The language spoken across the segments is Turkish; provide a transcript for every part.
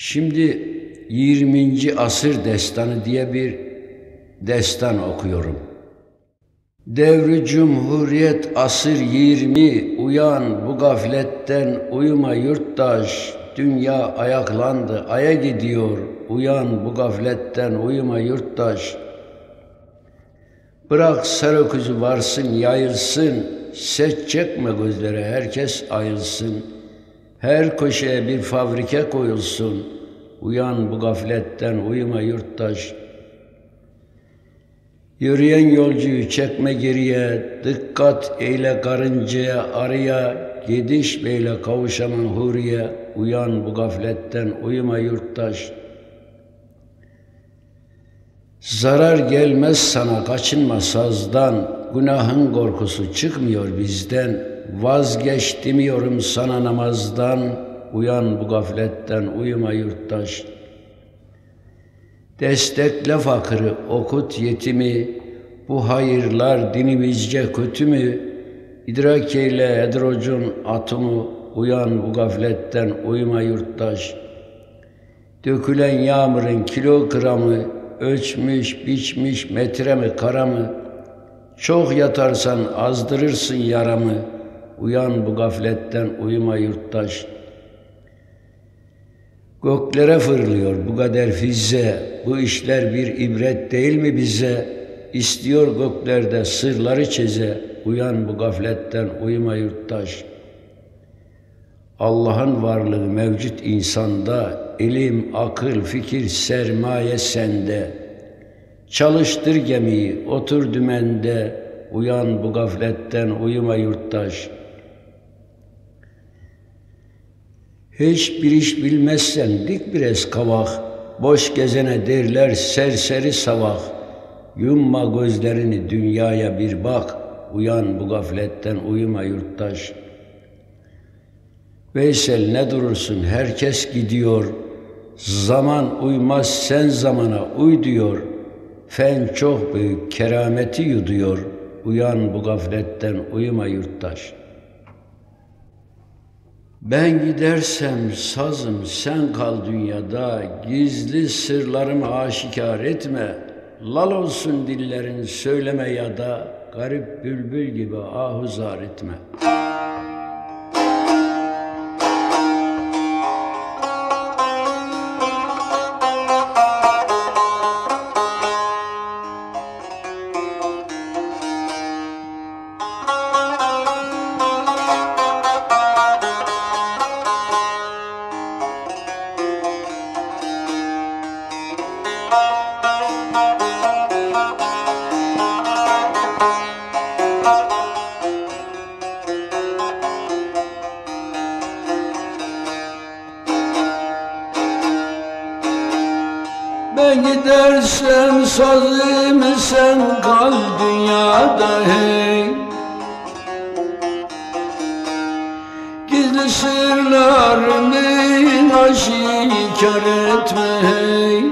Şimdi 20. asır destanı diye bir destan okuyorum. Devri Cumhuriyet asır 20 uyan bu gafletten uyuma yurttaş dünya ayaklandı aya gidiyor uyan bu gafletten uyuma yurttaş Bırak sarı varsın yayılsın ses çekme gözlere herkes ayılsın.'' Her köşeye bir fabrike koyulsun. Uyan bu gafletten uyuma yurttaş. Yürüyen yolcuyu çekme geriye, dikkat eyle karıncaya, arıya, gidiş beyle kavuşaman huriye, uyan bu gafletten uyuma yurttaş. Zarar gelmez sana kaçınma sazdan, günahın korkusu çıkmıyor bizden.'' Vazgeç demiyorum sana namazdan, uyan bu gafletten, uyuma yurttaş. Destekle fakırı, okut yetimi, bu hayırlar dinimizce kötü mü? İdrak eyle edrocun atımı, uyan bu gafletten, uyuma yurttaş. Dökülen yağmurun kilo gramı, ölçmüş, biçmiş metre mi, kara mı? Çok yatarsan azdırırsın yaramı.'' Uyan bu gafletten uyuma yurttaş. Göklere fırlıyor bu kadar fizze, bu işler bir ibret değil mi bize? İstiyor göklerde sırları çeze, uyan bu gafletten uyuma yurttaş. Allah'ın varlığı mevcut insanda, ilim, akıl, fikir, sermaye sende. Çalıştır gemiyi, otur dümende, uyan bu gafletten uyuma yurttaş.'' Hiçbir iş bilmezsen dik bir eskavak, boş gezene derler serseri savak. Yumma gözlerini dünyaya bir bak, uyan bu gafletten uyuma yurttaş. Veysel ne durursun herkes gidiyor, zaman uymaz sen zamana uy diyor. Fen çok büyük kerameti yuduyor, uyan bu gafletten uyuma yurttaş.'' Ben gidersem sazım sen kal dünyada, gizli sırlarımı aşikar etme. Lal olsun dillerin söyleme ya da, garip bülbül gibi ahuzar etme.'' Gidersem sazım sen kal dünyada hey Gizli sırlarını aşikar etme hey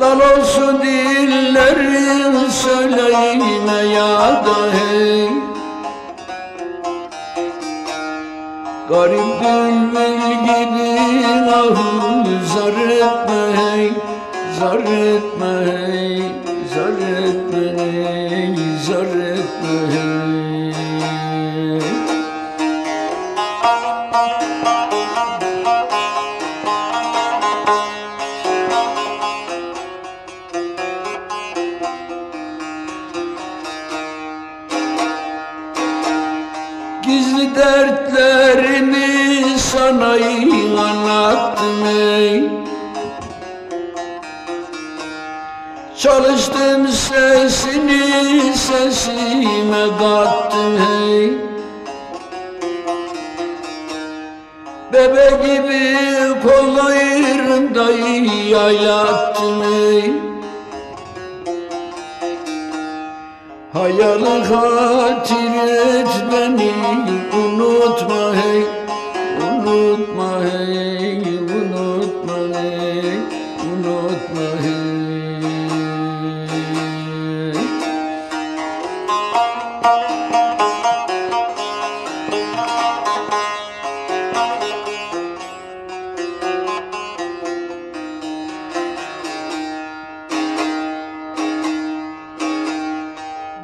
Lal olsun dillerin söyleyme ya da hey Garip bülbül gibi ahım zar etme hey Zar etme hey Gizli dertlerimi sana anlattım ey Çalıştım sesini sesime kattım hey Bebe gibi kollarında yaylattım ey Hayalı hatir et beni unutma hey Unutma hey unutma hey unutma hey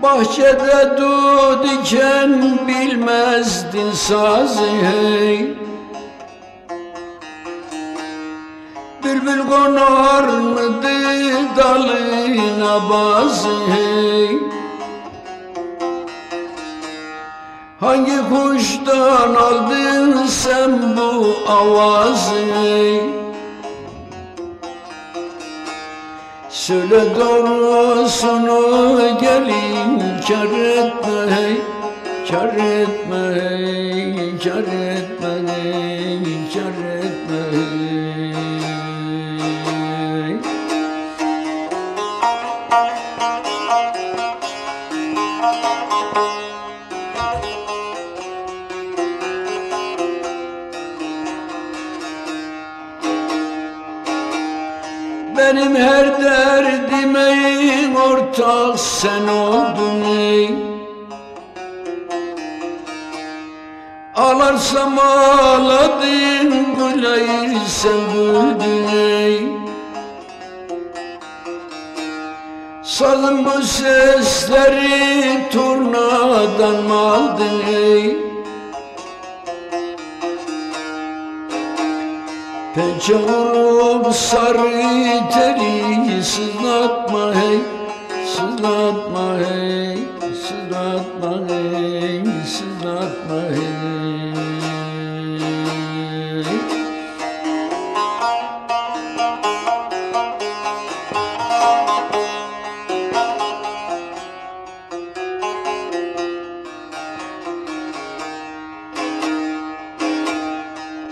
Bahçede dud iken bilmezdin sazı hey. Bülbül konar mıydı dalına bazı hey. Hangi kuştan aldın sen bu avazı hey Söyle doğrusunu gelin kar etme hey. Kar etme hey Kar etme Benim her derdime ortak sen oldun ey. Ağlarsam ağladın, gülersen güldün ey. Sazın bu sesleri turnadan mı aldın ey Pençe vurup sarı teli sızlatma hey Sızlatma hey Sızlatma hey Sızlatma hey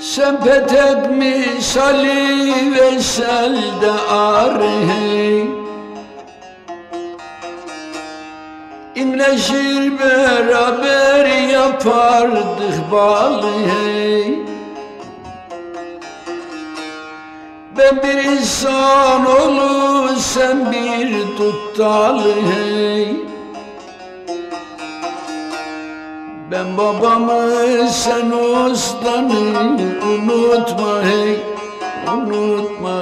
Sen petek misali ve selde ar hey İmleşir beraber yapardık balı hey Ben bir insan olur sen bir tuttalı hey Ben babamı sen ustanı unutma hey Unutma